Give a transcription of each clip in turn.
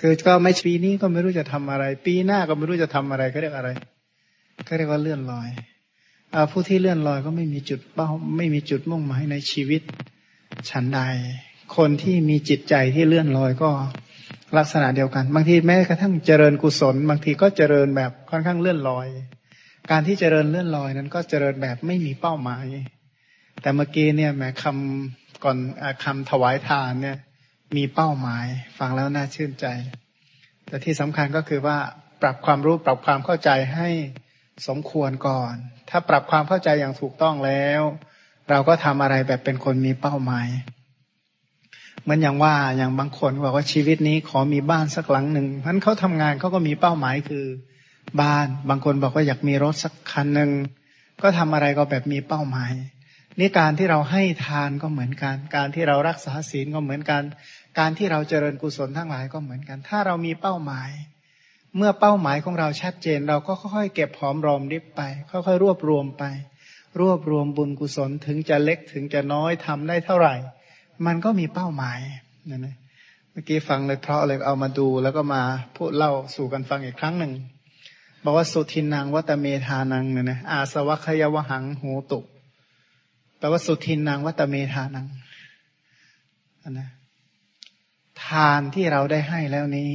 คือก็ไม่ปีนี้ก็ไม่รู้จะทำอะไร ปีหน้าก็ไม่รู้จะทำอะไรก็เรียกอะไร ก็เรียกว่าเลื่อนลอยอผู้ที่เลื่อนลอยก็ไม่มีจุดเป้าไม่มีจุดมุ่งหมายในชีวิตฉันใด คนที่มีจิตใจที่เลื่อนลอยก็ลักษณะเดียวกัน บางทีแม้กระทั่งเจริญกุศล บางทีก็เจริญแบบค่อนข้างเลื่อนลอย การที่เจริญเลื่อนลอยนั้นก็เจริญแบบไม่มีเป้าหมาย แต่เมื่อกี้เนี่ยแม้คำก่อนคำถวายทานเนี่ย มีเป้าหมาย ฟังแล้วน่าชื่นใจ แต่ที่สำคัญก็คือว่าปรับความรู้ปรับความเข้าใจให้สมควรก่อน ถ้าปรับความเข้าใจอย่างถูกต้องแล้ว เราก็ทำอะไรแบบเป็นคนมีเป้าหมายเหมือนอย่างว่าอย่างบางคนบอกว่าชีวิตนี้ขอมีบ้านสักหลังหนึ่งเพราะเขาทำงานเขาก็มีเป้าหมายคือบ้าน บางคนบอกว่าอยากมีรถสักคันหนึ่งก็ทำอะไรก็แบบมีเป้าหมาย นี่การที่เราให้ทานก็เหมือนกัน การที่เรารักษาศีลก็เหมือนกัน การที่เราเจริญกุศลทั้งหลายก็เหมือนกัน ถ้าเรามีเป้าหมาย เมื่อเป้าหมายของเราชัดเจน เราก็ค่อยๆเก็บหอมรอมริบไป ค่อยๆรวบรวมไป รวบรวมบุญกุศลถึงจะเล็กถึงจะน้อยทำได้เท่าไหร่ มันก็มีเป้าหมายนะนะเมื่อกี้ฟังเลยเพราะเลยเอามาดูแล้วก็มาพูดเล่าสู่กันฟังอีกครั้งหนึ่งบอกว่าสุทินนางวัตเมธานังเนี่ยนะอาสวัคยวหังโหตุ แปลว่าสุทินนางวัตเมธานังนะทานที่เราได้ให้แล้วนี้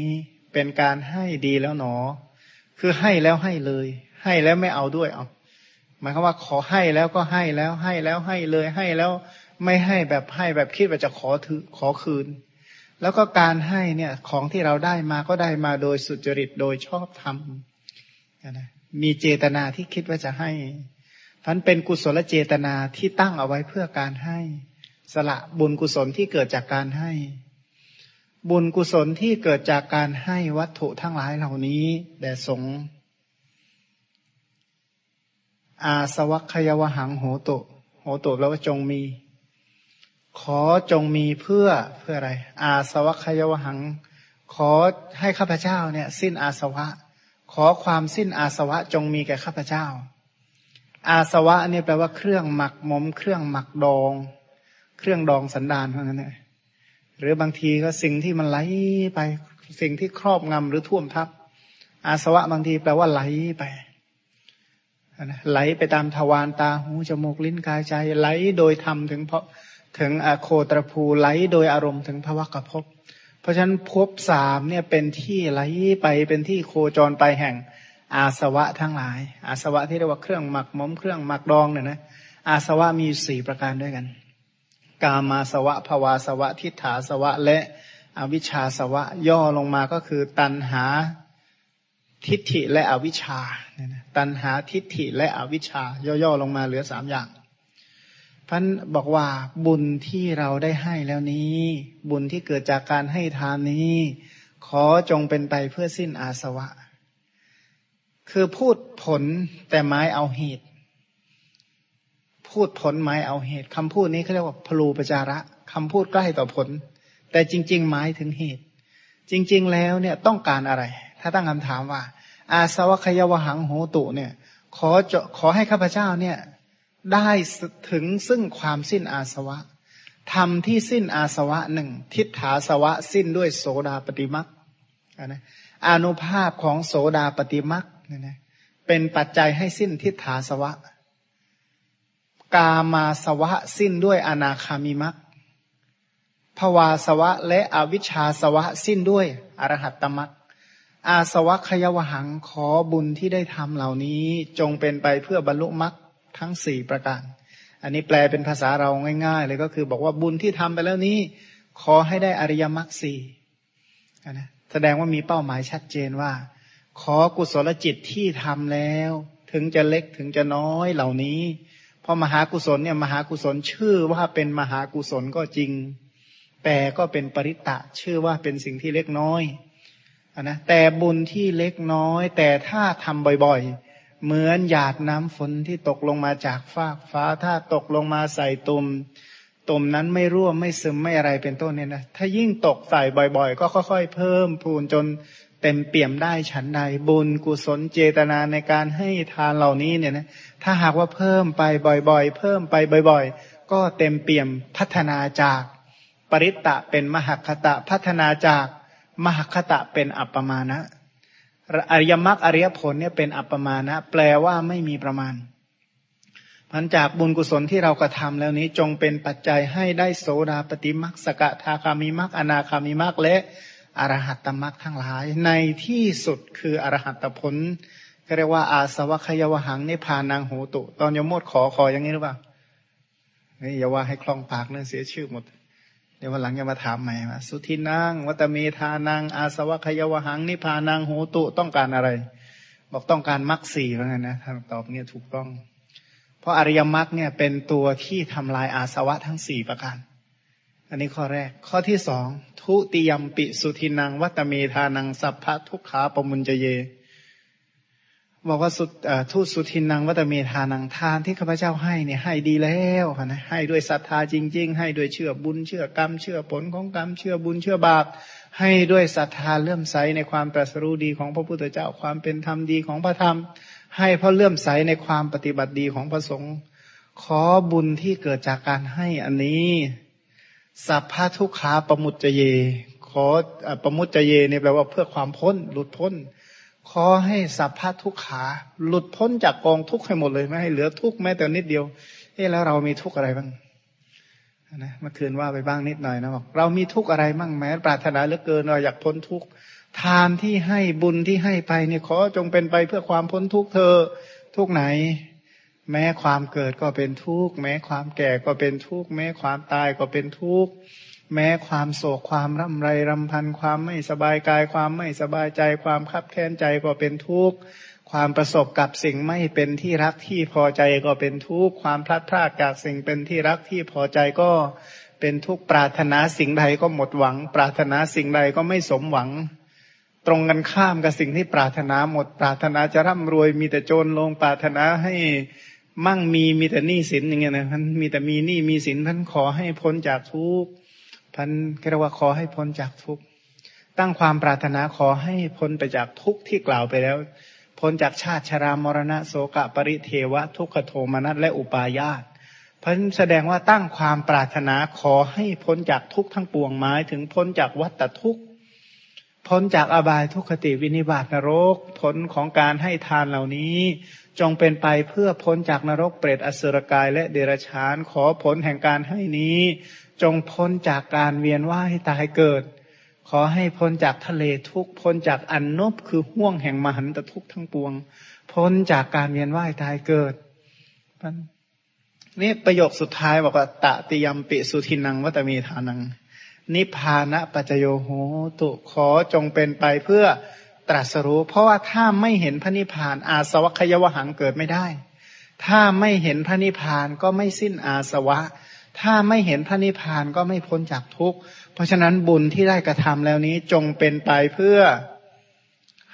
เป็นการให้ดีแล้วหนอ คือให้แล้วให้เลย ให้แล้วไม่เอาด้วยเอาหมายความว่าขอให้แล้วก็ให้แล้วให้แล้วให้เลยให้แล้วไม่ให้แบบให้แบบคิดว่าจะขอถือขอคืน แล้วก็การให้เนี่ยของที่เราได้มาก็ได้มาโดยสุจริตโดยชอบธรรมนะมีเจตนาที่คิดว่าจะให้ พันเป็นกุศลเจตนาที่ตั้งเอาไว้เพื่อการให้ สละบุญกุศลที่เกิดจากการให้ บุญกุศลที่เกิดจากการให้วัตถุทั้งหลายเหล่านี้แด่สงอาสวัคยวหังโหตุโหตุแล้วว่าจงมี ขอจงมีเพื่อเพื่ออะไร อาสวะขยวหัง ขอให้ข้าพเจ้าเนี่ย สิ้นอาสวะ ขอความสิ้นอาสวะจงมีแก่ข้าพเจ้า อาสวะนี่แปลว่าเครื่องหมักหมม เครื่องหมักดอง เครื่องดองสันดานเท่านั้นเองหรือบางทีก็สิ่งที่มันไหลไป สิ่งที่ครอบงำหรือท่วมทับ อาสวะบางทีแปลว่าไหลไปไหลไปตามทวารตาหูจมูกลิ้นกายใจ ไหลโดยธรรมถึงเพราะถึงอโคตรภูไหลโดยอารมณ์ถึงภวะกภพเพราะฉะนั้นภพสามเนี่ยเป็นที่ไหลไปเป็นที่โคจรไปแห่ง อาสวะทั้งหลาย อาสวะที่เรียกว่าเครื่องหมักมมเครื่องหมักดองเนี่ยนะอาสวะมีสี่ประการด้วยกัน กามาสวะภวาสวะ ทิฏฐาสวะ และอวิชชาสวะ ย่อลงมาก็คือตันหาทิฏฐิและอวิชชาตันหาทิฏฐิและอวิชชา ย่อๆลงมาเหลือสามอย่างพันบอกว่าบุญที่เราได้ให้แล้วนี้ บุญที่เกิดจากการให้ทานนี้ ขอจงเป็นไปเพื่อสิ้นอาสวะ คือพูดผลแต่ไม้เอาเหตุ พูดผลไม้เอาเหตุคำพูดนี้เขาเรียกว่าพลูปจาระคำพูดใกล้ต่อผล แต่จริง ๆ หมายถึงเหตุ จริง ๆ แล้วเนี่ยต้องการอะไร ถ้าตั้งคำถามว่า อาสวะขยวหังโหตุเนี่ย ขอจะขอให้ข้าพเจ้าเนี่ยได้ถึงซึ่งความสิ้นอาสวะทำที่สิ้นอาสวะหนึ่งทิฏฐาสวะสิ้นด้วยโสดาปฏิมักนะอนุภาพของโสดาปฏิมัก เนี่ยนะเป็นปัจจัยให้สิ้นทิฏฐาสวะ กามาสวะสิ้นด้วยอนาคามิมักภวาสวะและอวิชชาสวะสิ้นด้วยอรหัตตมักอาสวะขยวหังขอบุญที่ได้ทำเหล่านี้จงเป็นไปเพื่อบรรลุมักทั้งสี่ประการ อันนี้แปลเป็นภาษาเราง่าย ๆ เลยก็คือบอกว่าบุญที่ทำไปแล้วนี้ ขอให้ได้อริยมรรคสี่นะแสดงว่ามีเป้าหมายชัดเจนว่า ขอกุศลจิตที่ทำแล้ว ถึงจะเล็กถึงจะน้อยเหล่านี้เพราะมหากุศลเนี่ยมหากุศลชื่อว่าเป็นมหากุศลก็จริง แต่ก็เป็นปริตะชื่อว่าเป็นสิ่งที่เล็กน้อยอนนะแต่บุญที่เล็กน้อย แต่ถ้าทำบ่อยๆ เหมือนหยาดน้ำฝนที่ตกลงมาจากฟากฟ้าถ้าตกลงมาใส่ตุ่มตุ่มนั้นไม่รั่วไม่ซึมไม่อะไรเป็นต้นเนี่ยนะถ้ายิ่งตกใส่บ่อย ๆ ก็ค่อย ๆ เพิ่มพูนจน เต็มเปี่ยมได้ฉันใดบุญกุศลเจตนาในการให้ทานเหล่านี้เนี่ยนะถ้าหากว่าเพิ่มไปบ่อยๆ เพิ่มไปบ่อย ๆ ก็เต็มเปี่ยมพัฒนาจาก ปริตตะเป็นมหคตะพัฒนาจากมหคตะเป็นอัปปมานะอริยมรรคอริยผลเนี่ยเป็นอัปปมานะ แปลว่าไม่มีประมาณพันจากบุญกุศลที่เรากระทำแล้วนี้จงเป็นปัจจัยให้ได้โสดาปฏิมักสกทาคามิมักอนาคามิมักและ อรหัตตมักทั้งหลาย ในที่สุดคืออรหัตผลก็เรียกว่าอาสวะขยวหังนิพานางโหตุ ตอนยมโมดขอขออย่างนี้หรือเปล่านี่อย่าว่าให้คล่องปากเนื่อเสียชื่อหมด เดี๋ยววันหลังจะมาถามใหม่ว่าสุทินางวัตเมธานางอาสวะขยวหังนิพานางโหตุต้องการอะไร บอกต้องการมรรคสี่ว่างั้นนะท่านตอบเนี่ยถูกต้อง เพราะอริยมรรคเนี่ยเป็นตัวที่ทำลายอาสวะทั้งสี่ประการ อันนี้ข้อแรก ข้อที่สองทุติยมปิสุทินังวัตเมธานังสัพพะทุกขาปมุญเจเย บอกว่าสุทูตสุทินังวัตเมธานังทานที่ข้าพเจ้าให้เนี่ยให้ดีแล้วนะให้ด้วยศรัทธาจริง ๆ ให้ด้วยเชื่อบุญเชื่อกรรม เชื่อผลของกรรมเชื่อบุญเชื่อบาป ให้ด้วยศรัทธาเลื่อมใสในความตรัสรู้ดีของพระพุทธเจ้าความเป็นธรรมดีของพระธรรม ให้เพราะเลื่อมใสในความปฏิบัติดีของพระสงฆ์ขอบุญที่เกิดจากการให้อันนี้ สัพพะทุกขาประมุจเย ขอประมุจเยเนี่ยแปลว่าเพื่อความพ้น หลุดพ้น ขอให้สัพพะทุกขา หลุดพ้นจากกองทุกข์ให้หมดเลยไม่ให้เหลือทุกข์แม้แต่นิดเดียว เอ๊แล้วเรามีทุกข์อะไรบ้างนะเมื่อคืนว่าไปบ้างนิดหน่อยนะบอกเรามีทุกข์อะไรบ้างแม้ปรารถนาเหลือเกินเราอยากพ้นทุกข์ทานที่ให้บุญที่ให้ไปเนี่ยขอจงเป็นไปเพื่อความพ้นทุกข์เธอทุกไหน แม้ความเกิดก็เป็นทุกข์แม้ความแก่ก็เป็นทุกข์แม้ความตายก็เป็นทุกข์แม้ความโศกความร่ำไรรำพันความไม่สบายกาย ความไม่สบายใจ ความคับแค้นใจก็เป็นทุกข์ความประสบกับสิ่งไม่เป็นที่รักที่พอใจก็เป็นทุกข์ความพลัดพรากจากสิ่งเป็นที่รักที่พอใจก็เป็นทุกข์ปรารถนาสิ่งใดก็หมดหวัง ปรารถนาสิ่งใดก็ไม่สมหวัง ตรงกันข้ามกับสิ่งที่ปรารถนาหมด ปรารถนาจะร่ำรวยมีแต่โจรลงปรารถนาให้ มั่งมีมีแต่หนี้สินอย่างเงี้ยนะท่านมีแต่มีหนี้มีสินท่านขอให้พ้นจากทุกข์ท่านเรียกว่าขอให้พ้นจากทุกข์ตั้งความปรารถนาขอให้พ้นไปจากทุกข์ที่กล่าวไปแล้ว พ้นจากชาติชรามรณะโสกะปริเทวะ ทุกขโทมนัสและอุปาญาตพันแสดงว่าตั้งความปรารถนาขอให้พ้นจากทุกข์ทั้งปวงหมายถึงพ้นจากวัฏทุกข์ พ้นจากอบายทุกขติวินิบาตนรก ผลของการให้ทานเหล่านี้ จงเป็นไปเพื่อพ้นจากนรกเปรตอสุรกายและเดรัจฉานขอผลแห่งการให้นี้ จงพ้นจากการเวียนว่ายตายเกิด ขอให้พ้นจากทะเลทุกพ้นจากอันนบคือห่วงแห่งมหันตทุกทั้งปวง พ้นจากการเวียนว่ายตายเกิดนี่ประโยคสุดท้ายบอกว่าตะติยมปิสุทินังวัตมีทานัง นิพพานะปัจโยโหตุขอจงเป็นไปเพื่อตรัสรู้ เพราะว่าถ้าไม่เห็นพระนิพพาน อาสวัคยวหังเกิดไม่ได้ ถ้าไม่เห็นพระนิพพานก็ไม่สิ้นอาสวะ ถ้าไม่เห็นพระนิพพานก็ไม่พ้นจากทุกข์เพราะฉะนั้นบุญที่ได้กระทำแล้วนี้จงเป็นไปเพื่อ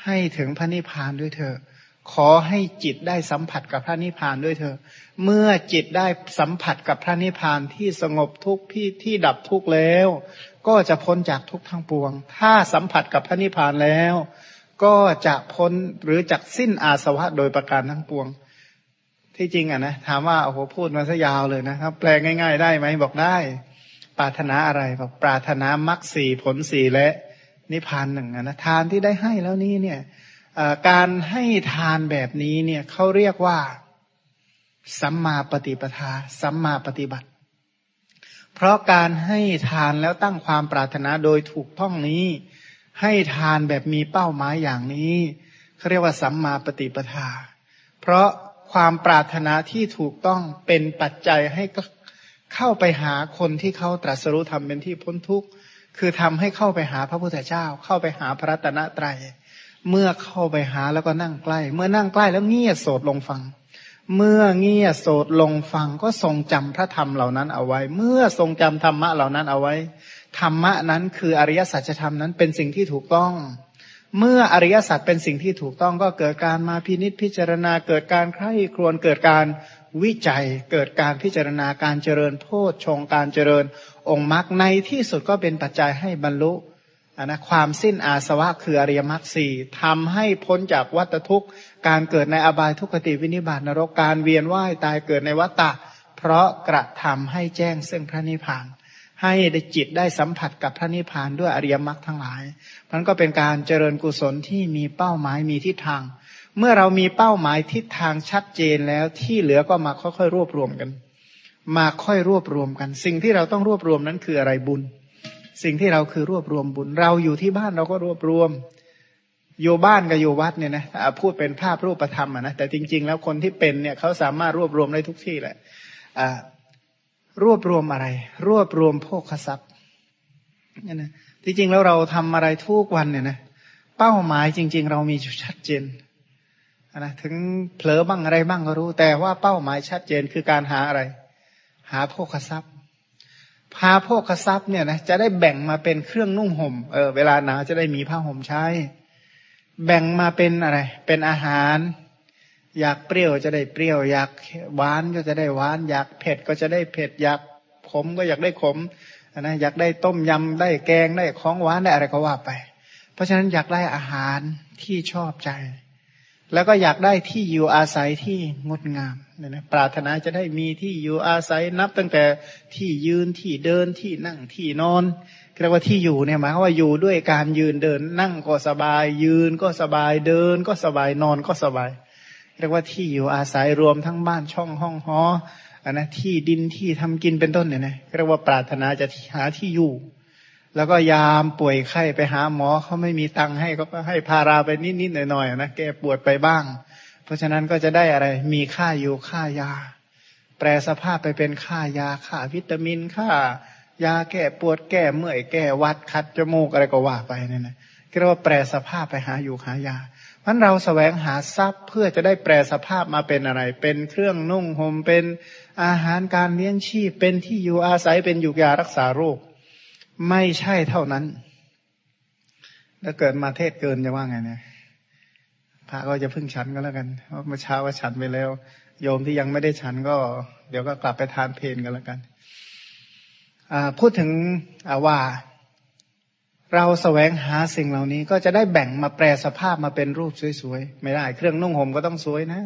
ให้ถึงพระนิพพานด้วยเถอะ ขอให้จิตได้สัมผัสกับพระนิพพานด้วยเถอะเมื่อจิตได้สัมผัสกับพระนิพพานที่สงบทุกข์ที่ที่ดับทุกข์แล้ว ก็จะพ้นจากทุกข์ทั้งปวง ถ้าสัมผัสกับพระนิพพานแล้ว ก็จะพ้นหรือจักสิ้นอาสวะโดยประการทั้งปวง ที่จริงอะนะถามว่าโอ้โหพูดมาซะยาวเลยนะครับ แปลง่าย ๆ ได้ไหมบอกได้ ปรารถนาอะไรบอกปรารถนามรรคสี่ผลสี่และนิพพานหนึ่งนะทานที่ได้ให้แล้วนี้เนี่ย การให้ทานแบบนี้เนี่ยเขาเรียกว่า สัมมาปฏิปทา สัมมาปฏิบัติ เพราะการให้ทานแล้วตั้งความปรารถนาโดยถูกต้องนี้ ให้ทานแบบมีเป้าหมายอย่างนี้เขาเรียกว่าสัมมาปฏิปทา เพราะความปรารถนาที่ถูกต้องเป็นปัจจัยให้เข้าไปหาคนที่เขาตรัสรู้ทำเป็นที่พ้นทุกข์คือทำให้เข้าไปหาพระพุทธเจ้า เข้าไปหาพระตนะไตรย เมื่อเข้าไปหาแล้วก็นั่งใกล้ เมื่อนั่งใกล้แล้วเงียบโสดลงฟัง เมื่อเงียบโสดลงฟังก็ทรงจำพระธรรมเหล่านั้นเอาไว้ เมื่อทรงจำธรรมะเหล่านั้นเอาไว้ ธรรมะนั้นคืออริยสัจธรรมนั้นเป็นสิ่งที่ถูกต้อง เมื่ออริยสัจเป็นสิ่งที่ถูกต้องก็เกิดการมาพินิษพิจารณาเกิดการใคร่ครวญเกิดการวิจัยเกิดการพิจารณาการเจริญโพชฌงการเจริญองค์มรรคในที่สุดก็เป็นปัจจัยให้บรรลุ นนะความสิ้นอาสวะคืออริยมรรคสี่ทำให้พ้นจากวัฏทุกข์ การเกิดในอบายทุกขติวินิบาตนรกการเวียนว่ายตายเกิดในวัฏฏะเพราะกระทำให้แจ้งซึ่งพระนิพพาน ให้ได้จิตได้สัมผัสกับพระนิพพานด้วยอริยมรรคทั้งหลายมันก็เป็นการเจริญกุศลที่มีเป้าหมายมีทิศทาง เมื่อเรามีเป้าหมายทิศทางชัดเจนแล้วที่เหลือก็มาค่อยๆรวบรวมกัน มาค่อยรวบรวมกัน สิ่งที่เราต้องรวบรวมนั้นคืออะไรบุญ สิ่งที่เราคือรวบรวมบุญ เราอยู่ที่บ้านเราก็รวบรวม อยู่บ้านกับอยู่วัดเนี่ยนะพูดเป็นภาพรูปธรรมนะแต่จริง ๆ แล้วคนที่เป็นเนี่ยเขาสามารถรวบรวมได้ทุกที่แหละรวบรวมอะไร รวบรวมโภคทรัพย์นี่นะจริงๆแล้วเราทำอะไรทุกวันเนี่ยนะเป้าหมายจริง ๆ เรามีชัดเจนนะถึงเผลอบ้างอะไรบ้างก็รู้ แต่ว่าเป้าหมายชัดเจนคือการหาอะไร หาโภคทรัพย์ พาโภคทรัพย์เนี่ยนะจะได้แบ่งมาเป็นเครื่องนุ่งห่มเออเวลาหนาวจะได้มีผ้าห่มใช้ แบ่งมาเป็นอะไร เป็นอาหาร อยากเปรี้ยวจะได้เปรี้ยว อยากหวานก็จะได้หวาน อยากเผ็ดก็จะได้เผ็ด อยากขมก็อยากได้ขมนะอยากได้ต้มยำได้แกงได้ของหวานได้อะไรก็ว่าไป เพราะฉะนั้นอยากได้อาหารที่ชอบใจ แล้วก็อยากได้ที่อยู่อาศัยที่งดงามเนี่ยนะปรารถนาจะได้มีที่อยู่อาศัยนับตั้งแต่ที่ยืนที่เดินที่นั่งที่นอนเรียกว่าที่อยู่เนี่ยหมายความว่าอยู่ด้วยการยืนเดิน นั่งก็สบาย ยืนก็สบายเดิน ก็สบายนอนก็สบาย เรียกว่าที่อยู่อาศัยรวมทั้งบ้านช่องห้องหออันนะที่ดินที่ทำกินเป็นต้นเนี่ยนะเรียกว่าปรารถนาจะหาที่อยู่ แล้วก็ยามป่วยไข้ไปหาหมอเขาไม่มีตังค์ให้ก็ให้พาราไปนิดๆหน่อยๆนะแกปวดไปบ้าง เพราะฉะนั้นก็จะได้อะไร มีค่าอยู่ค่ายา แปลสภาพไปเป็นค่ายาค่าวิตามินค่ายาแก้ปวดแก้เมื่อยแก้วัดคัดจมูกอะไรก็ว่าไปเนี่ยนะเรียกว่าแปลสภาพไปหาอยู่หายาเพราะเราสแสวงหาทรัพย์เพื่อจะได้แปลสภาพมาเป็นอะไร เป็นเครื่องนุ่งห่มเป็นอาหารการเลี้ยงชีพเป็นที่อยู่อาศัยเป็นอยู่ยารักษาโรค ไม่ใช่เท่านั้น ถ้าเกิดมาเทศเกินจะว่าไงเนี่ยพระก็จะพึ่งฉันก็แล้วกันเพราะเมื่อเช้าว่าฉันไปแล้ว โยมที่ยังไม่ได้ฉันก็ เดี๋ยวก็กลับไปทานเพลนกันแล้วกันพูดถึงว่า เราแสวงหาสิ่งเหล่านี้ ก็จะได้แบ่งมาแปลสภาพมาเป็นรูปสวยๆ ไม่ได้ เครื่องนุ่งห่มก็ต้องสวยนะ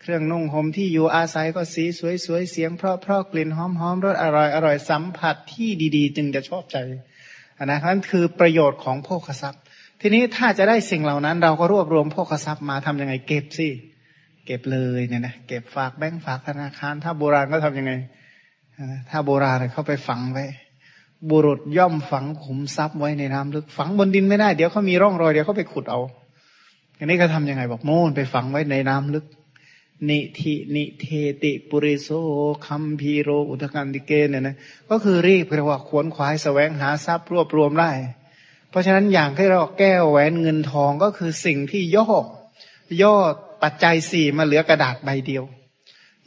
เครื่องนุ่งห่มที่อยู่อาศัยก็สีสวยๆเสียงเพราะเพราะกลิ่นหอมๆรสอร่อยอร่อยสัมผัสที่ดีๆ จึงจะชอบใจอันนั้นคือประโยชน์ของโภคทรัพย์ ทีนี้ถ้าจะได้สิ่งเหล่านั้น เราก็รวบรวมโภคทรัพย์มาทํำยังไงเก็บสิเก็บเลยเนี่ยนะเก็บฝากแบงก์ฝากธนาคาร ถ้าโบราณก็ทํำยังไงถ้าโบราณเขาไปฝังไว้บุรุษย่อมฝังขุมทรัพย์ไว้ในน้ำลึกฝังบนดินไม่ได้เดี๋ยวเขามีร่องรอยเดี๋ยวเขาไปขุดเอาอันนี้เขาทายังไงบอกโม่นไปฝังไว้ในน้ำลึก นิธินิเทติปุริโสคัมพีโรอุทกันติเกนเนี่ยนะก็คือรีบเรียกว่าขวนขวายแสวงหาทรัพย์รวบรวมได้เพราะฉะนั้นอย่างที่เราแก้วแหวนเงินทองก็คือสิ่งที่ย่อย่อปัจจัยสี่มาเหลือกระดาษใบเดียว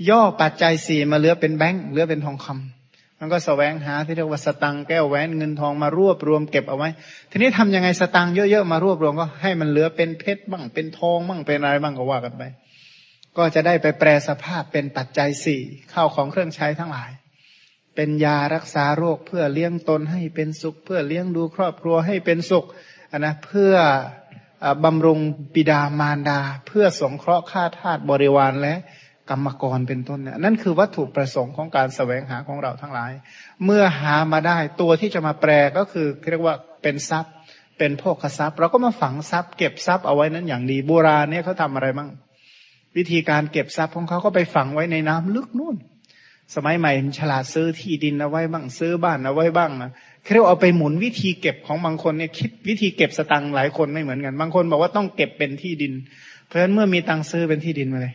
ย่อปัจจัยสี่มาเหลือเป็นแบงค์เหลือเป็นทองคำมันก็สแสวงหาที่เรียกว่าสตังแก้วแหวนเงินทองมารวบรวมเก็บเอาไว้ ทีนี้ทํำยังไงสตังเยอะๆมารวบรวมก็ให้มันเหลือเป็นเพชรบ้างเป็นทองบ้างเป็นอะไรบ้างก็ว่ากันไป ก็จะได้ไปแปลสภาพเป็นปัจจัยสี่ข้าวของเครื่องใช้ทั้งหลาย เป็นยารักษาโรคเพื่อเลี้ยงตนให้เป็นสุข เพื่อเลี้ยงดูครอบครัวให้เป็นสุขนะเพื่อบำรุงบิดามารดา เพื่อสงเคราะห์ข้าทาสบริวารและกรรมกรเป็นต้นเนี่ยนั่นคือวัตถุประสงค์ของการแสวงหาของเราทั้งหลาย เมื่อหามาได้ตัวที่จะมาแปลก็คือเรียกว่าเป็นทรัพย์ เป็นโภคทรัพย์ เราก็มาฝังทรัพย์ เก็บทรัพย์เอาไว้นั้นอย่างดีโบราณเนี่ยเขาทำอะไรบ้าง วิธีการเก็บทรัพย์ของเขาก็ไปฝังไว้ในน้ำลึกนู่น สมัยใหม่ฉลาดซื้อที่ดินเอาไว้บ้างซื้อบ้านเอาไว้บ้างนะเรียกเอาไปหมุนวิธีเก็บของบางคนเนี่ยคิดวิธีเก็บสตังค์หลายคนไม่เหมือนกัน บางคนบอกว่าต้องเก็บเป็นที่ดิน เพราะฉะนั้นเมื่อมีตังค์ซื้อเป็นที่ดินมาเลย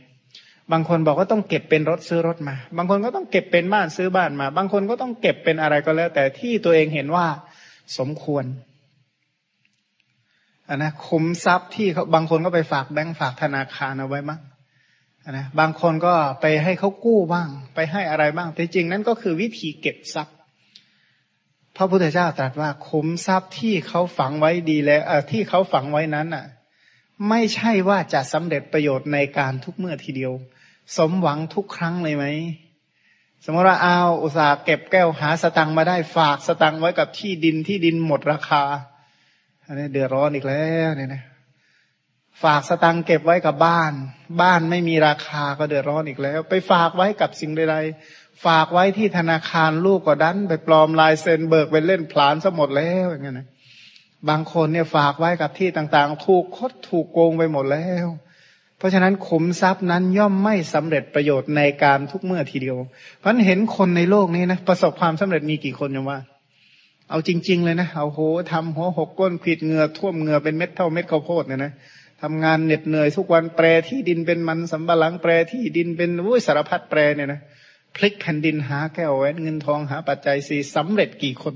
บางคนบอกว่าต้องเก็บเป็นรถซื้อรถมา บางคนก็ต้องเก็บเป็นบ้านซื้อบ้านมา บางคนก็ต้องเก็บเป็นอะไรก็แล้ว แต่ที่ตัวเองเห็นว่าสมควรอนนะคุมทรัพย์ที่เขาบางคนก็ไปฝากแบงก์ฝากธนาคารเอาไว้บ้าง นะบางคนก็ไปให้เขากู้บ้าง ไปให้อะไรบ้าง แต่จริงนั้นก็คือวิธีเก็บทรัพย์ พระพุทธเจ้าตรัสว่าคุ้มทรัพย์ที่เขาฝังไว้ดีแล้วที่เขาฝังไว้นั้นอะ ไม่ใช่ว่าจะสำเร็จประโยชน์ในการทุกเมื่อทีเดียว สมหวังทุกครั้งเลยไหมสมมติว่าเอาอุตสาห์เก็บแก้วหาสตังมาได้ฝากสตังไว้กับที่ดินที่ดินหมดราคาอันนี้เดือดร้อนอีกแล้วเนี่ยนะ ฝากสตังเก็บไว้กับบ้าน บ้านไม่มีราคาก็เดือดร้อนอีกแล้ว ไปฝากไว้กับสิ่งใดๆฝากไว้ที่ธนาคารลูกก็ดัน ไปปลอมลายเซ็นเบิกไปเล่นผลานซะหมดแล้วอย่างเงี้ยนะบางคนเนี่ยฝากไว้กับที่ต่างๆ ถูกคดถูกโกงไปหมดแล้ว เพราะฉะนั้นขุมทรัพย์นั้นย่อมไม่สำเร็จประโยชน์ในการทุกเมื่อทีเดียว เพราะเห็นคนในโลกนี้นะประสบความสำเร็จมีกี่คนยังว่า เอาจริง ๆ เลยนะเอาโหทำหัวหกก้นขีดเงือท่วมเงือเป็นเม็ดเท่าเม็ดข้าวโพดเนี่ยนะ ทำงานเหน็ดเหนื่อยทุกวันแปรที่ดินเป็นมันสำปะหลังแปรที่ดินเป็นวุ้ยสารพัดแปรเนี่ยนะพลิกแผ่นดินหาแก้วแหวนเงินทองหาปัจจัยสี่สำเร็จกี่คน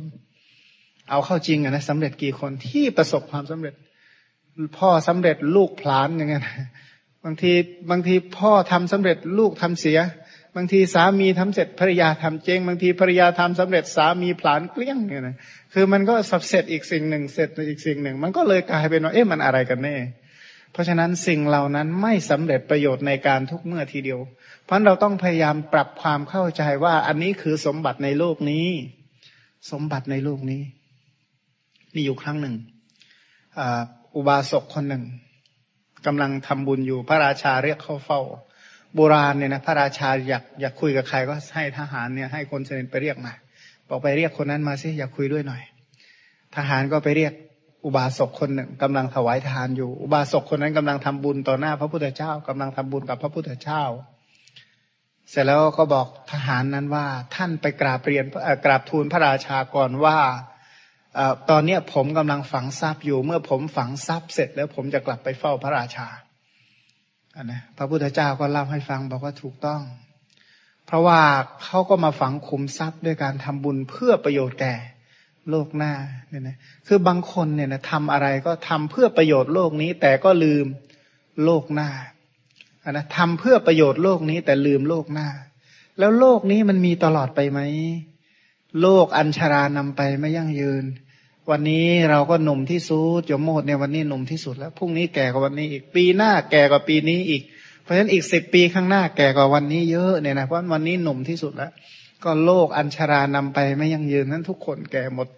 เอาเข้าจริงอะนะสำเร็จกี่คนที่ประสบความสำเร็จ พ่อสำเร็จลูกพลานอย่างเงี้ยบางทีบางทีพ่อทำสำเร็จลูกทำเสีย บางทีสามีทำเสร็จภรรยาทำเจงบางทีภรรยาทำสำเร็จสามีผลานเกลี้ยงเนี่ยนะคือมันก็สับเสร็จอีกสิ่งหนึ่งเสร็จอีกสิ่งหนึ่ง มันก็เลยกลายเป็นว่าเอ๊ะมันอะไรกันแน่ ราะฉะนั้นสิ่งเหล่านั้นไม่สำเร็จประโยชน์ในการทุกเมื่อทีเดียว เพราะเราต้องพยายามปรับความเข้าใจว่าอันนี้คือสมบัติในโลกนี้ สมบัติในโลกนี้ มีอยู่ครั้งหนึ่งอุบาสกคนหนึ่งกำลังทำบุญอยู่พระราชาเรียกเข้าเฝ้า โบราณเนี่ยนะพระราชาอยากอยากคุยกับใครก็ให้ทหารเนี่ยให้คนเสด็จไปเรียกมาบอกไปเรียกคนนั้นมาสิอยากคุยด้วยหน่อย ทหารก็ไปเรียก อุบาสกคนหนึ่งกำลังถวายทานอยู่ อุบาสกคนนั้นกำลังทำบุญต่อหน้าพระพุทธเจ้ากำลังทำบุญกับพระพุทธเจ้า เสร็จแล้วก็บอกทหารนั้นว่า ท่านไปกราบเรียนกราบทูลพระราชาก่อนว่าตอนนี้ผมกำลังฝังทรัพย์อยู่ เมื่อผมฝังทรัพย์เสร็จแล้วผมจะกลับไปเฝ้าพระราชาอันนะพระพุทธเจ้าก็เล่าให้ฟังบอกว่าถูกต้อง เพราะว่าเขาก็มาฝังคุมทรัพย์ด้วยการทำบุญเพื่อประโยชน์แก่ โลกหน้าเนี่ยนะคือบางคนเนี่ยนะทำอะไรก็ทำเพื่อประโยชน์โลกนี้ แต่ก็ลืมโลกหน้าอันนะทำเพื่อประโยชน์โลกนี้แต่ลืมโลกหน้า แล้วโลกนี้มันมีตลอดไปไหม โลกอัญชารานำไปไม่ยั่งยืน วันนี้เราก็หนุ่มที่สุดโยมโมดเนี่ยวันนี้หนุ่มที่สุดแล้วพรุ่งนี้แก่กว่าวันนี้อีกปีหน้าแก่กว่าปีนี้อีก เพราะฉะนั้นอีกสิบปีข้างหน้าแก่กว่าวันนี้เยอะเนี่ยนะเพราะวันนี้หนุ่มที่สุดแล้ว ก็โลกอัญชารานำไปไม่ยั่งยืนนั้นทุกคนแก่หมด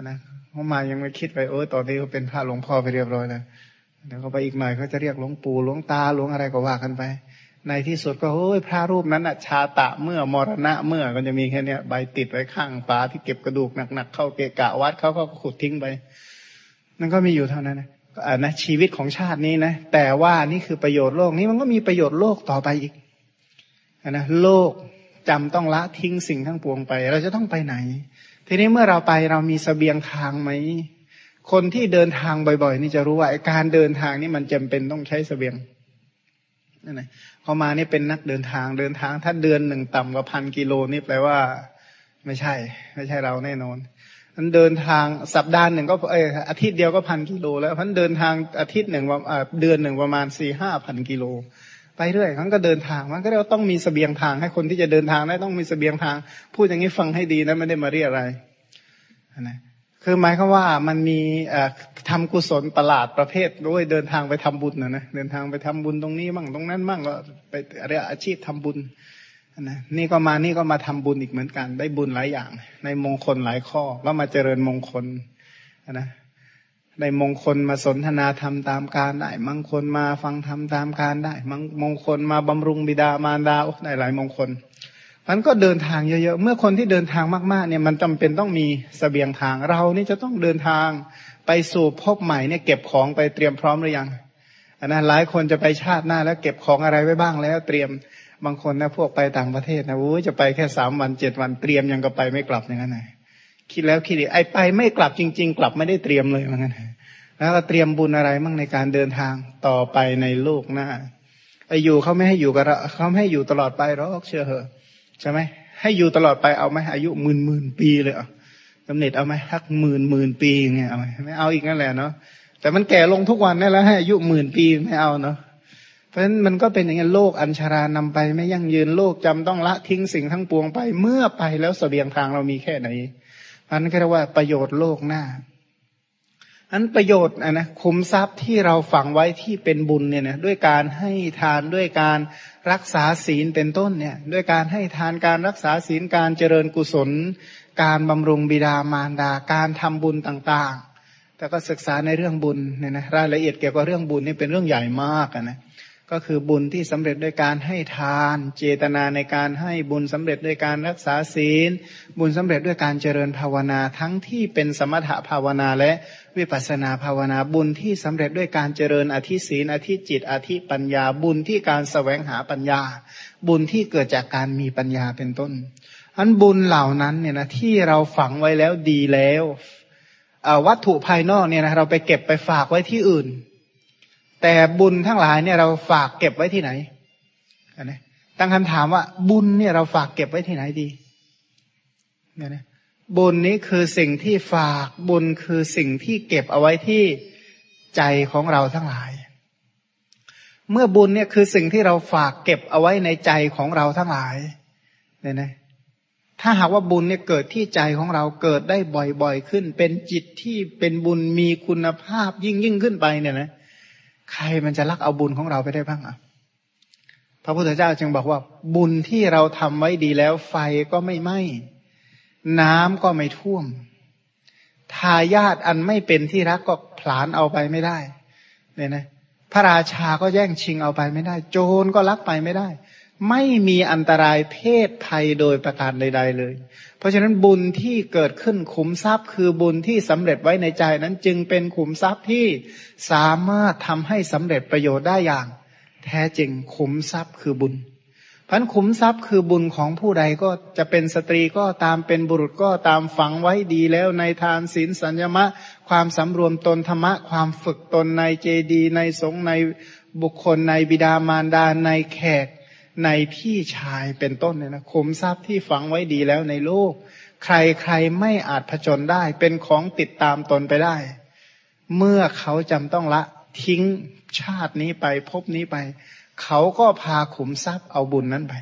นะเขามายังไม่คิดไปโอ้ตอนนี้เขาเป็นพระหลวงพ่อไปเรียบร้อยแล้วเดี๋ยวเขาไปอีกหน่อยเขาจะเรียกหลวงปู่หลวงตาหลวงอะไรก็ว่ากันไป ในที่สุดก็โอ้ยพระรูปนั้นอะชาตะเมื่อมรณะเมื่อก็จะมีแค่นี้ใบติดไว้ข้างฝาที่เก็บกระดูกหนักๆเข้าเกะกะวัดเขาก็ขุดทิ้งไปนั่นก็มีอยู่เท่านั้นนะอ่านะชีวิตของชาตินี้นะ แต่ว่านี่คือประโยชน์โลกนี้มันก็มีประโยชน์โลกต่อไปอีกนะโลก จำต้องละทิ้งสิ่งทั้งปวงไป เราจะต้องไปไหน ทีนี้เมื่อเราไปเรามีสเสบียงทางไหม คนที่เดินทางบ่อย ๆ นี่จะรู้ว่าการเดินทางนี่มันจำเป็นต้องใช้สเสบียงนั่นแหละพอมานี่เป็นนักเดินทางเดินทาง ถ้าเดือนหนึ่งต่ำกว่าพันกิโลนี่แปลว่า ไม่ใช่ ไม่ใช่เราแน่นอนมันเดินทางสัปดาห์หนึ่งก็เอออาทิตย์เดียวก็พันกิโลแล้วพันเดินทางอาทิตย์หนึ่งว่าเดือนหนึ่งประมาณสี่ห้าพันกิโล ไปเรื่อยมันก็เดินทางมันก็เรียกว่าต้องมีสเสบียงทางให้คนที่จะเดินทางได้ต้องมีสเสบียงทาง พูดอย่างนี้ฟังให้ดีนะไม่ได้มาเรียอะไรนะคือหมายความว่ามันมีทำกุศลประหลาดประเภทด้วยเดินทางไปทำบุญนะนะเดินทางไปทำบุญตรงนี้มั่งตรงนั้นมั่งก็ไปเรียกอาชีพทำบุญนะนี่ก็มานี่ก็มาทำบุญอีกเหมือนกัน ได้บุญหลายอย่าง ในมงคลหลายข้อก็มาเจริญมงคลนะ ในมงคลมาสนทนาธรรมตามการได้มงคลมาฟังธรรมตามการได้มงคลมาบำรุงบิดามารดาได้หลายมงคลมันก็เดินทางเยอะๆ เมื่อคนที่เดินทางมากๆ เนี่ยมันจำเป็นต้องมีสเสบียงทางเรานี่จะต้องเดินทางไปสู่พบใหม่เนี่ยเก็บของไปเตรียมพร้อมหรือยังอันนั้นหลายคนจะไปชาติหน้าแล้วเก็บของอะไรไว้บ้างแล้วเตรียมบางคนนะพวกไปต่างประเทศนะโอ้จะไปแค่สามวันเจ็ดวันเตรียมยังก็ไปไม่กลับอย่างนั้นไงคิดแล้วคิดอีกไอไปไม่กลับจริง ๆ กลับไม่ได้เตรียมเลยเหมือนกัน แล้วก็เตรียมบุญอะไรมั่งในการเดินทางต่อไปในโลกหน้าไอ้อยู่เขาไม่ให้อยู่กับเราเขาไม่ให้อยู่ตลอดไปหรอกเชื่อเหอะใช่ไหมให้อยู่ตลอดไปเอาไหมอายุหมื่นหมื่นปีเลยอะกำเนิดเอาไหมสักหมื่นหมื่นปีเงี้ยเอาไหมไม่เอาอีกนั่นแหละเนาะแต่มันแก่ลงทุกวันนี่แล้วให้อายุหมื่นปีไม่เอาเนาะเพราะฉะนั้นมันก็เป็นอย่างนี้โลกอัญชารานำไปไม่ยั่งยืนโลกจำต้องละทิ้งสิ่งทั้งปวงไปเมื่อไปแล้วสเสบียงทางเรามีแค่ไหนอันนั้นก็เรียกว่าประโยชน์โลกหน้า อันประโยชน์นะคุมทรัพย์ที่เราฝังไว้ที่เป็นบุญเนี่ยนะด้วยการให้ทานด้วยการรักษาศีลเป็นต้นเนี่ย ด้วยการให้ทานการรักษาศีลการเจริญกุศล การบำรุงบิดามารดา การทำบุญต่างๆ แต่ก็ศึกษาในเรื่องบุญเนี่ยนะรายละเอียดเกี่ยวกับเรื่องบุญนี่เป็นเรื่องใหญ่มากนะ ก็คือบุญที่สำเร็จด้วยการให้ทาน เจตนาในการให้บุญสำเร็จด้วยการรักษาศีล บุญสำเร็จด้วยการเจริญภาวนาทั้งที่เป็นสมถภาวนาและวิปัสนาภาวนาบุญที่สำเร็จด้วยการเจริญอธิศีลอธิจิต อธิปัญญา บุญที่การสแสวงหาปัญญา บุญที่เกิดจากการมีปัญญาเป็นต้น อันบุญเหล่านั้นเนี่ยนะที่เราฝังไว้แล้วดีแล้ววัตถุภายนอกเนี่ยนะเราไปเก็บไปฝากไว้ที่อื่น แต่บุญทั้งหลายเนี่ยเราฝากเก็บไว้ที่ไหนนะตั้งคำถามว่าบุญเนี่ยเราฝากเก็บไว้ที่ไหนดีเนี่ยนะบุญนี้คือสิ่งที่ฝากบุญคือสิ่งที่เก็บเอาไว้ที่ใจของเราทั้งหลาย เมื่อบุญเนี่ยคือสิ่งที่เราฝากเก็บเอาไว้ในใจของเราทั้งหลายเนี่ยนะถ้าหากว่าบุญเนี่ยเกิดที่ใจของเราเกิดได้บ่อยๆขึ้น เป็นจิตที่เป็นบุญมีคุณภาพยิ่งยิ่งขึ้นไปเนี่ยนะ ใครมันจะลักเอาบุญของเราไปได้บ้างอะ พระพุทธเจ้าจึงบอกว่า บุญที่เราทำไว้ดีแล้ว ไฟก็ไม่ไหม้น้ำก็ไม่ท่วม ทายาทอันไม่เป็นที่รักก็ผลานเอาไปไม่ได้ เนี่ยนะ พระราชาก็แย่งชิงเอาไปไม่ได้ โจรก็ลักไปไม่ได้ ไม่มีอันตรายเพศภัยโดยประการใด ๆ เลย เพราะฉะนั้นบุญที่เกิดขึ้นขุมทรัพย์คือบุญที่สำเร็จไว้ในใจนั้นจึงเป็นขุมทรัพย์ที่สามารถทำให้สำเร็จประโยชน์ได้อย่าง แท้จริงขุมทรัพย์คือบุญพันขุมทรัพย์คือบุญของผู้ใดก็จะเป็นสตรีก็ตามเป็นบุรุษก็ตามฝังไว้ดีแล้วในทานศีลสัญญมะ ความสำรวมตนธรรมะ ความฝึกตนในเจดี ในสงในบุคคลในบิดามารดาในแขก ในพี่ชายเป็นต้นเนี่ยนะขุมทรัพย์ที่ฝังไว้ดีแล้วในโลกใครใครไม่อาจผจญได้ เป็นของติดตามตนไปได้ เมื่อเขาจำต้องละทิ้งชาตินี้ไปพบนี้ไป เขาก็พาขุมทรัพย์เอาบุญนั้นไป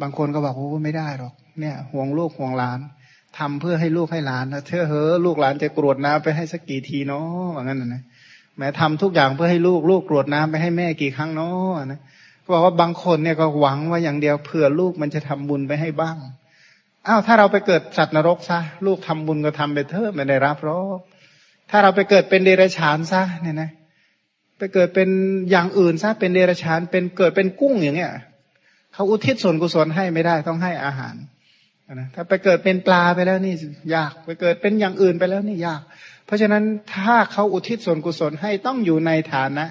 บางคนก็บอกโอ้ไม่ได้หรอก เนี่ยห่วงลูกห่วงหลานทำเพื่อให้ลูกให้หลานนะเธอเฮ้อลูกหลานจะกรวดน้ำไปให้สักกี่ทีเนาะว่างั้นนะแม้ทำทุกอย่างเพื่อให้ลูกลูกกรวดน้ำไปให้แม่กี่ครั้งเนาะนะ บอกว่าบางคนเนี่ยก็หวังว่าอย่างเดียวเผื่อลูกมันจะทำบุญไปให้บ้างอ้าวถ้าเราไปเกิดสัตว์นรกซะลูกทำบุญก็ทำไปเถอะไม่ได้รับหรอกถ้าเราไปเกิดเป็นเดรัจฉานซะเนี่ยนะไปเกิดเป็นอย่างอื่นซะเป็นเดรัจฉานเป็นเกิดเป็นกุ้งอย่างเงี้ยเขาอุทิศส่วนกุศลให้ไม่ได้ต้องให้อาหารนะถ้าไปเกิดเป็นปลาไปแล้วนี่ยากไปเกิดเป็นอย่างอื่นไปแล้วนี่ยาก เพราะฉะนั้นถ้าเขาอุทิศส่วนกุศลให้ต้องอยู่ในฐานะ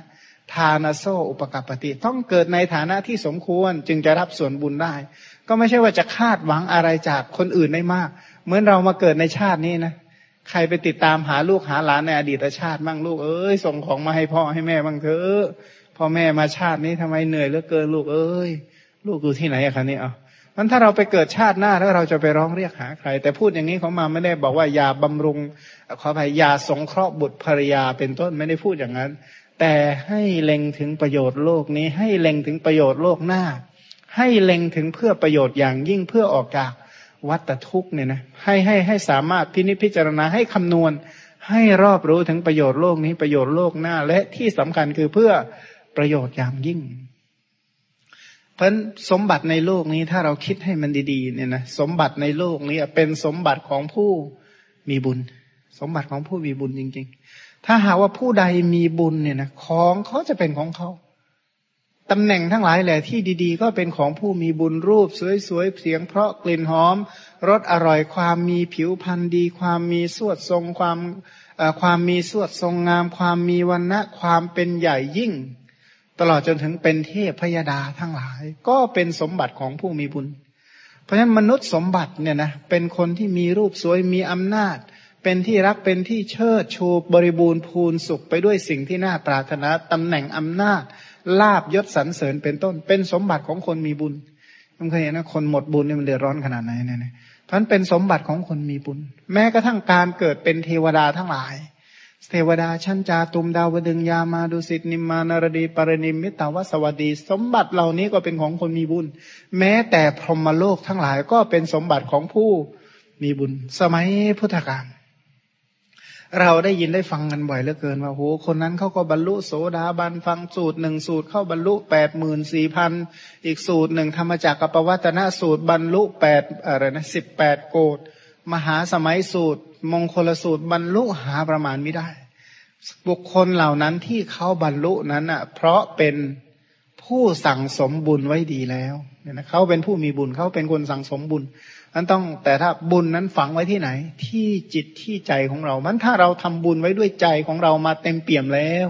ทานโซอุปกปติ ต้องเกิดในฐานะที่สมควรจึงจะรับส่วนบุญได้ ก็ไม่ใช่ว่าจะคาดหวังอะไรจากคนอื่นได้มาก เหมือนเรามาเกิดในชาตินี้นะใครไปติดตามหาลูกหาหลานในอดีตชาติบ้างลูกเอ้ยส่งของมาให้พ่อให้แม่บ้างเถอะพ่อแม่มาชาตินี้ทำไมเหนื่อยเหลือเกินลูกเอ้ย ลูกอยู่ที่ไหนอะคะนี่เอามันถ้าเราไปเกิดชาติหน้าแล้วเราจะไปร้องเรียกหาใคร แต่พูดอย่างนี้ของมาไม่ได้บอกว่าอย่าบำรุงขออภัยอย่าสงเคราะห์บุตรภรรยาเป็นต้นไม่ได้พูดอย่างนั้น แต่ให้เล็งถึงประโยชน์โลกนี้ ให้เล็งถึงประโยชน์โลกหน้า ให้เล็งถึงเพื่อประโยชน์อย่างยิ่งเพื่อออกจากวัฏทุกเนี่ยนะให้ให้ให้สามารถพินิจพิจารณาให้คำนวณ ให้รอบรู้ถึงประโยชน์โลกนี้ประโยชน์โลกหน้า และที่สำคัญคือเพื่อประโยชน์อย่างยิ่ง เพราะสมบัติในโลกนี้ถ้าเราคิดให้มันดีๆเนี่ยนะสมบัติในโลกนี้เป็นสมบัติของผู้มีบุญ สมบัติของผู้มีบุญจริง ๆ ถ้าหากว่าผู้ใดมีบุญเนี่ยนะของเขาจะเป็นของเขาตำแหน่งทั้งหลายแหละที่ดีๆ ก็เป็นของผู้มีบุญรูป สวยๆเสียง เพราะกลิ่นหอมรสอร่อยความมีผิวพรรณดี ความมีสวดทรงความความมีสวดทรงงาม ความมีวันณะความเป็นใหญ่ยิ่ง ตลอดจนถึงเป็นเทพพยดาทั้งหลาย ก็เป็นสมบัติของผู้มีบุญ เพราะฉะนั้นมนุษย์สมบัติเนี่ยนะเป็นคนที่มีรูปสวยมีอำนาจ เป็นที่รักเป็นที่เชิดชูบริบูรณ์พูนสุขไปด้วยสิ่งที่น่าปรารถนาตำแหน่งอำนาจลาบยศสรรเสริญเป็นต้น เป็นสมบัติของคนมีบุญมันเคยเห็นนะคนหมดบุญเนี่ยมันเดือดร้อนขนาดไหนเนี่ยท่านเป็นสมบัติของคนมีบุญ แม้กระทั่งการเกิดเป็นเทวดาทั้งหลาย เทวดาชั้นจาตุมดาวดึงยามาดุสิตนิมมานารดีปรณิมิตาวสวัสดี สมบัติเหล่านี้ก็เป็นของคนมีบุญ แม้แต่พรหมโลกทั้งหลายก็เป็นสมบัติของผู้มีบุญ สมัยพุทธกาล เราได้ยินได้ฟังกันบ่อยเหลือเกินว่าโหคนนั้นเขาก็บรรลุโสดาบันฟังสูตรหนึ่งสูตรเข้าบรรลุแปดหมื่นสี่พันอีกสูตรหนึ่งธรรมจักรกับปวัตนสูตรบรรลุแปดอะไรนะสิบแปดโกดมหาสมัยสูตร มงคลสูตรบรรลุหาประมาณไม่ได้ บุคคลเหล่านั้นที่เขาบรรลุนั้นอะ เพราะเป็นผู้สั่งสมบุญไว้ดีแล้วเนี่ยนะเขาเป็นผู้มีบุญเขาเป็นคนสั่งสมบุญ นั้นต้องแต่ถ้าบุญนั้นฝังไว้ที่ไหน ที่จิตที่ใจของเรา มันถ้าเราทำบุญไว้ด้วยใจของเรามาเต็มเปี่ยมแล้ว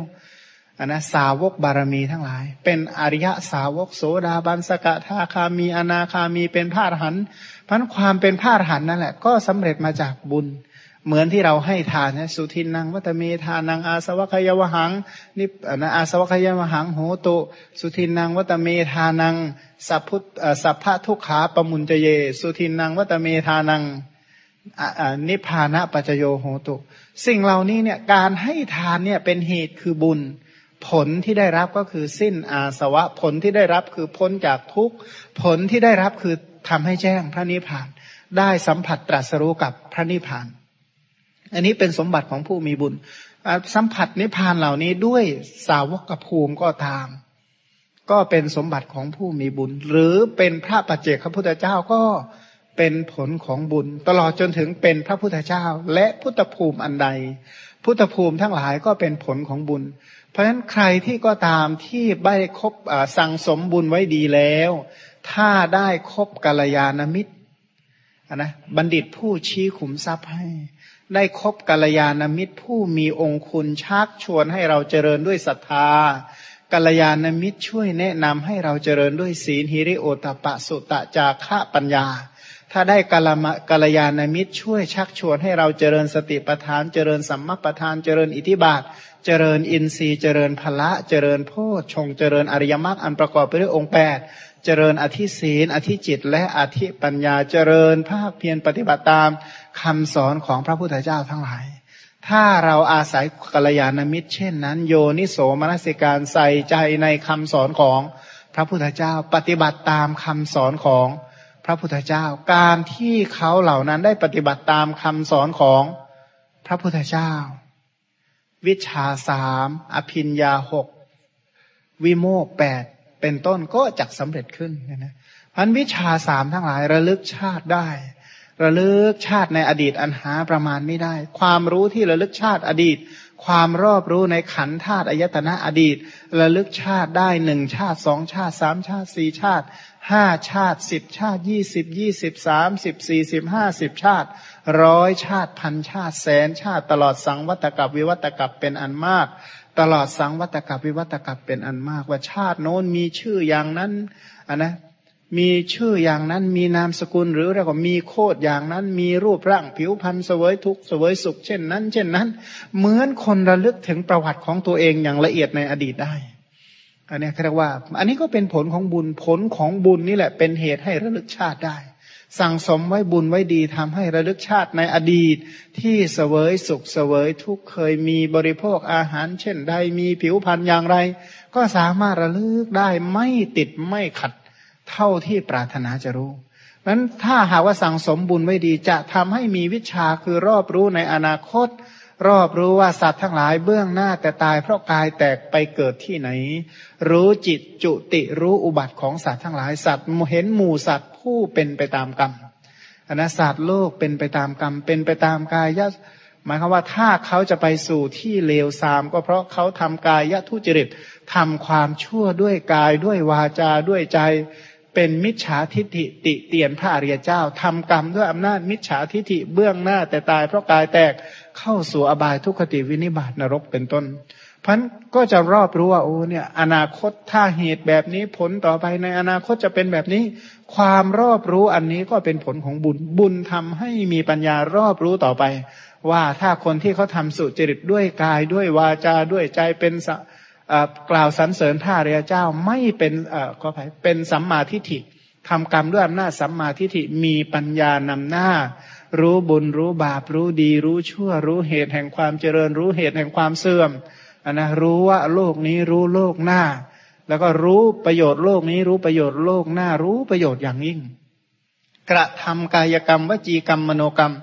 อันนะสาวกบารมีทั้งหลาย เป็นอริยะสาวกโสดาบันสกทาคามีอนาคามีเป็นพระอรหันต์พันความเป็นพระอรหันต์นั่นแหละ ก็สำเร็จมาจากบุญ เหมือนที่เราให้ทานนะสุทินนางวัตเมทานังอาสวัคยวหังนี่นะอาสวัคยวหังโหตุสุทินนางวัตเมทานังสัพพุสัพพะทุกขาปมุนเจเย สุทินนางวัตเมทานังนิพานะปัจโยโหตุ สิ่งเหล่านี้เนี่ยการให้ทานเนี่ยเป็นเหตุคือบุญ ผลที่ได้รับก็คือสิ้นอาสวะผลที่ได้รับคือพ้นจากทุกข์ผลที่ได้รับคือทำให้แจ้งพระนิพพาน ได้สัมผัสตรัสรู้กับพระนิพพาน อันนี้เป็นสมบัติของผู้มีบุญ สัมผัสนิพพานเหล่านี้ด้วยสาวกภูมิก็ตาม ก็เป็นสมบัติของผู้มีบุญ หรือเป็นพระปัจเจกพระพุทธเจ้าก็เป็นผลของบุญ ตลอดจนถึงเป็นพระพุทธเจ้า และพุทธภูมิอันใด พุทธภูมิทั้งหลายก็เป็นผลของบุญ เพราะฉะนั้นใครที่ก็ตามที่ได้คบสั่งสมบุญไว้ดีแล้ว ถ้าได้คบกัลยาณมิตรนะบัณฑิตผู้ชี้ขุมทรัพย์ให้ ได้คบกัลยาณมิตรผู้มีองคุณชักชวนให้เราเจริญด้วยศรัทธากัลยาณมิตรช่วยแนะนำให้เราเจริญด้วยศีลหิริโอตปะสุตะจาระปัญญา ถ้าได้กัลมะกัลยาณมิตรช่วยชักชวนให้เราเจริญสติปทานเจริญสัมมาปทานเจริญอิทิบาท เจริญอินทรีย์เจริญพละ เจริญโพชงเจริญอริยมรรคอันประกอบไปด้วยองค์แปดเจริญอธิศีลอธิจิต และอธิปัญญาเจริญภาคเพียรปฏิบัติตามคำสอนของพระพุทธเจ้าทั้งหลาย ถ้าเราอาศัยกัลยาณมิตร เช่นนั้น โยนิโสมนสิการใส่ใจในคำสอนของพระพุทธเจ้าปฏิบัติตามคำสอนของพระพุทธเจ้า การที่เขาเหล่านั้นได้ปฏิบัติตามคำสอนของพระพุทธเจ้า วิชาสามอภินยาหกวิโมกแปดเป็นต้นก็จักสำเร็จขึ้นนะพันวิชาสามทั้งหลายระลึกชาติได้ ระลึกชาติในอดีตอันหาประมาณไม่ได้ ความรู้ที่ระลึกชาติอดีต ความรอบรู้ในขันธาตุอายตนะอดีต ระลึกชาติได้หนึ่งชาติสองชาติสามชาติสี่ชาติ ห้าชาติสิบชาติยี่สิบยี่สิบสามสิบสี่สิบห้าสิบชาติร้อยชาติพันชาติแสนชาติ ตลอดสังวัตกับวิวัตกับเป็นอันมาก ตลอดสังวัตกับวิวัตกับเป็นอันมาก ว่าชาติโน้นมีชื่ออย่างนั้นอันนะมีชื่ออย่างนั้นมีนามสกุลหรือเรียกว่ามีโคดอย่างนั้น มีรูปร่างผิวพรรณเสวยทุกเสวยสุขเช่นนั้น เช่นนั้น เหมือนคนระลึกถึงประวัติของตัวเองอย่างละเอียดในอดีตได้ อันนี้เรียกว่า อันนี้ก็เป็นผลของบุญผลของบุญนี่แหละ เป็นเหตุให้ระลึกชาติได้ สั่งสมไว้บุญไว้ดีทำให้ระลึกชาติในอดีต ที่เสวยสุขเสวยทุกเคยมีบริโภคอาหาร เช่นใดมีผิวพรรณอย่างไร ก็สามารถระลึกได้ไม่ติดไม่ขัดเท่าที่ปรารถนาจะรู้นั้นถ้าหากว่าสั่งสมบุญไว้ดีจะทำให้มีวิชาคือรอบรู้ในอนาคต รอบรู้ว่าสัตว์ทั้งหลายเบื้องหน้าแต่ตายเพราะกายแตกไปเกิดที่ไหน รู้จิตจุติรู้อุบัติของสัตว์ทั้งหลายสัตว์เห็นหมู่สัตว์ผู้เป็นไปตามกรรมอนัศาสตร์โลกเป็นไปตามกรรม เป็นไปตามกายะหมายความว่าถ้าเขาจะไปสู่ที่เลวทราม ก็เพราะเขาทำกายะทุจริตทำความชั่วด้วยกายด้วยวาจาด้วยใจเป็นมิจฉาทิฏฐิติเตียนพระอริยเจ้าทำกรรมด้วยอำนาจมิจฉาทิฏฐิเบื้องหน้าแต่ตายเพราะกายแตก เข้าสู่อบายทุกขติวินิบาตนรกเป็นต้นพันก็จะรอบรู้ว่าโอ้เนี่ยอนาคตถ้าเหตุแบบนี้ผลต่อไปในอนาคตจะเป็นแบบนี้ ความรอบรู้อันนี้ก็เป็นผลของบุญบุญทำให้มีปัญญารอบรู้ต่อไป ว่าถ้าคนที่เขาทาสุจริตด้วยกายด้วยวาจาด้วยใจเป็นกล่าวสรรเสริญพระเรียเจ้าไม่เป็นก็ไปเป็นสัมมาทิฏฐิทำกรรมด้วยอำนาจสัมมาทิฏฐิมีปัญญานำหน้า รู้บุญรู้บาปรู้ดี รู้ชั่ว รู้เหตุแห่งความเจริญ รู้เหตุแห่งความเสื่อมอันนะรู้ว่าโลกนี้รู้โลกหน้า แล้วก็รู้ประโยชน์โลกนี้ รู้ประโยชน์โลกหน้า รู้ประโยชน์อย่างยิ่ง กระทำกายกรรม วจีกรรมมโนกรรม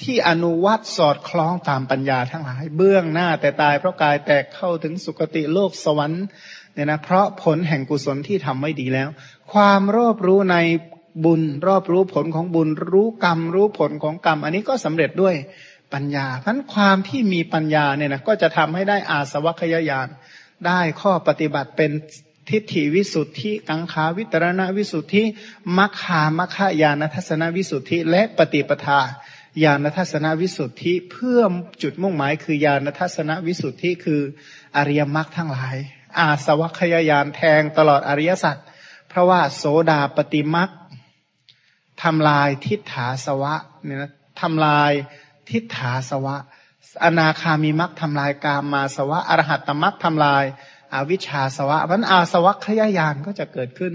ที่อนุวัตสอดคล้องตามปัญญาทั้งหลาย เบื้องหน้าแต่ตายเพราะกายแตกเข้าถึงสุคติโลกสวรรค์เนี่ยนะเพราะผลแห่งกุศลที่ทำไม่ดีแล้ว ความรอบรู้ใน บุญรอบรู้ผลของบุญ รู้กรรม รู้ผลของกรรม อันนี้ก็สำเร็จด้วยปัญญาเพราะความที่มีปัญญาเนี่ยนะก็จะทำให้ได้อาสวัคยายานได้ข้อปฏิบัติเป็นทิฏฐิวิสุทธิกังขาวิตรณวิสุทธิมัคคามัคคายานทัศนวิสุทธิ และปฏิปทาญาณทัศนวิสุทธิเพื่อจุดมุ่งหมายคือญาณทัศนวิสุทธิคืออริยมรรคทั้งหลาย อาสวัคยายานแทงตลอดอริยสัจเพราะว่าโสดาปฏิมรรค ทำลายทิฏฐาสวะเนี่ยนะทำลายทิฏฐาสวะ อนาคามีมักทำลายกามาสวะ อรหัตตมักทำลายอาวิชชาสวะมันอาสวัคยายานก็จะเกิดขึ้น